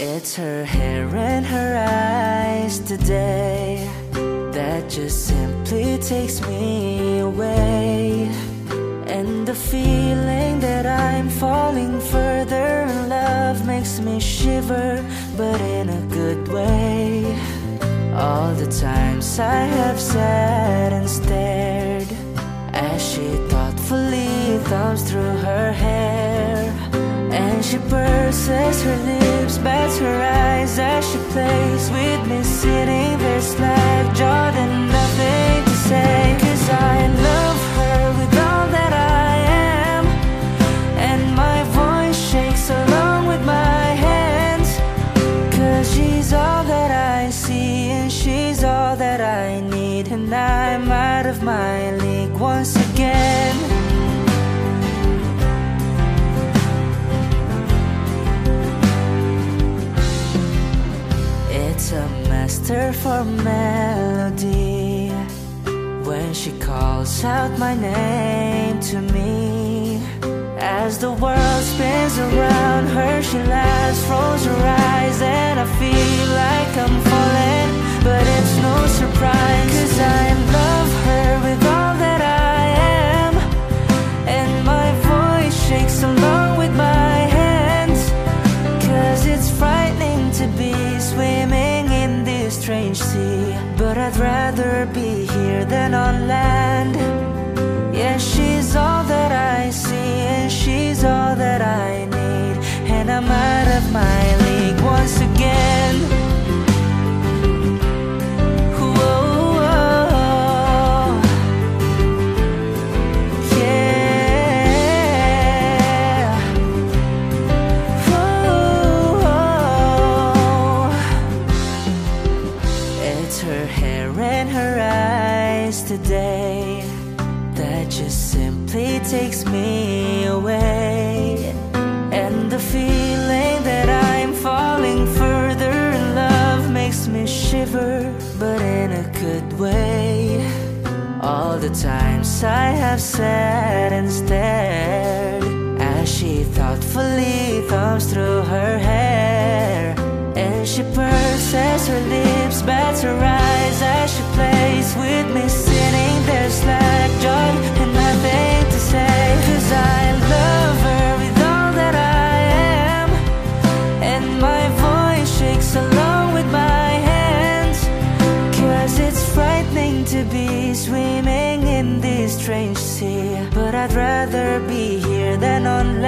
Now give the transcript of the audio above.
It's her hair and her eyes today that just simply takes me away. And the feeling that I'm falling further in love makes me shiver, but in a good way. All the times I have sat and stared as she thoughtfully thumbs through her hair. She purses her lips, bats her eyes as she plays with me, sitting there slack jawed and nothing to say. Cause I love her with all that I am, and my voice shakes along with my hands. Cause she's all that I see, and she's all that I need, and I'm out of my league once again. It's a master for melody when she calls out my name to me. As the world spins around her, she laughs, rolls her I'd rather be here than on land. Yeah, she's all that I see, and she's all that I need. And I'm out of my today that just simply takes me away. And the feeling that I'm falling further in love makes me shiver, but in a good way. All the times I have sat and stared as she thoughtfully thumbs through her hair. And she purses her lips, bats her eyes swimming in this strange sea. But I'd rather be here than on land.